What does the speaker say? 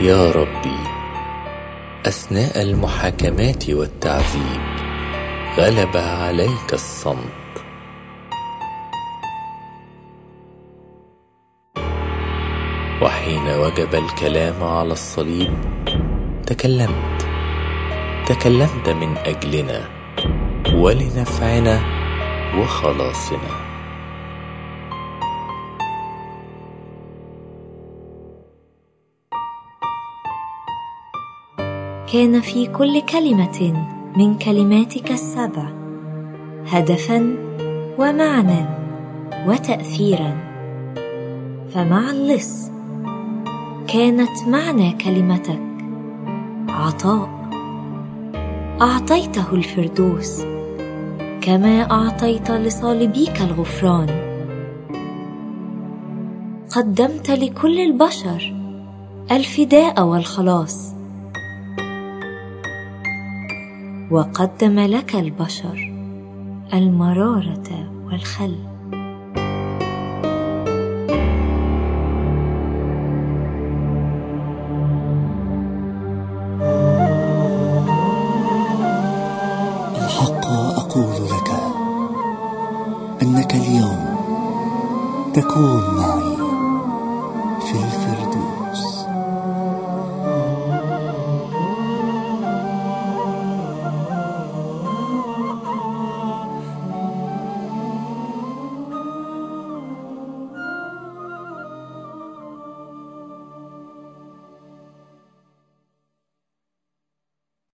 يا ربي أثناء المحاكمات والتعذيب غلب عليك الصمت. وحين وجب الكلام على الصليب تكلمت تكلمت من أجلنا ولنفعنا وخلاصنا. كان في كل كلمة من كلماتك السبع هدفا ومعنى وتاثيرا. فمع اللص كانت معنى كلمتك عطاء. أعطيته الفردوس كما أعطيت لصالبيك الغفران. قدمت لكل البشر الفداء والخلاص. وقدم لك البشر المرارة والخل. الحق أقول لك إنك اليوم تكون الفردوس